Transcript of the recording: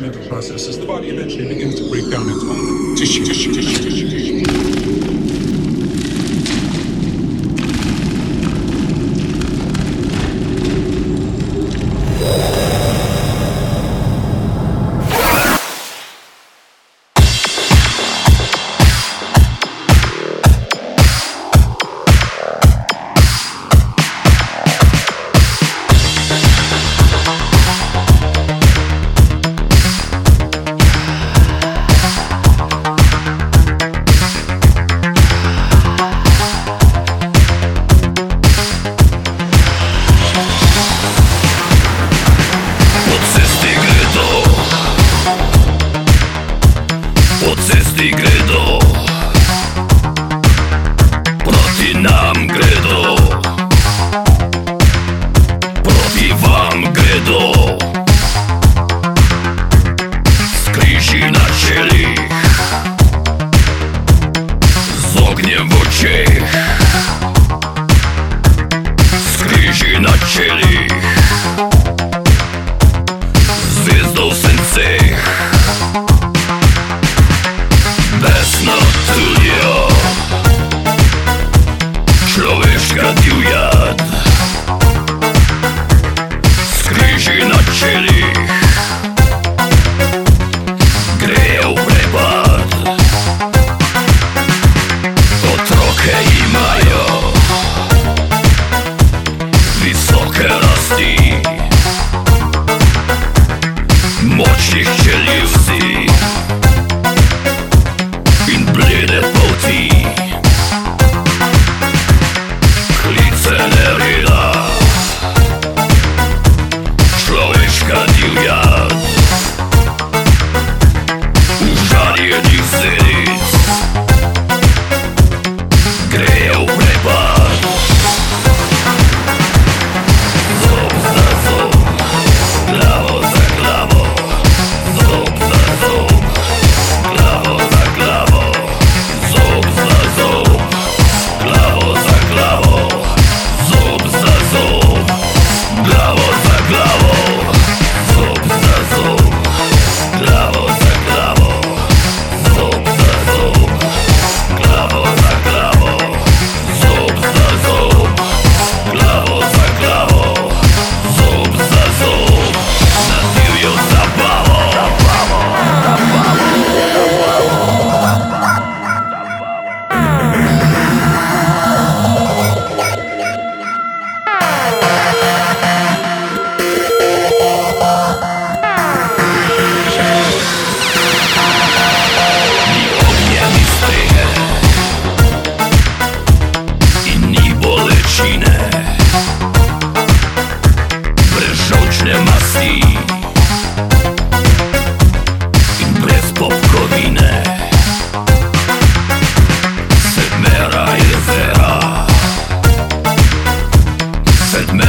Mental processes, the body eventually begins to break down its own tissue, tissue, tissue, tissue. Dusty.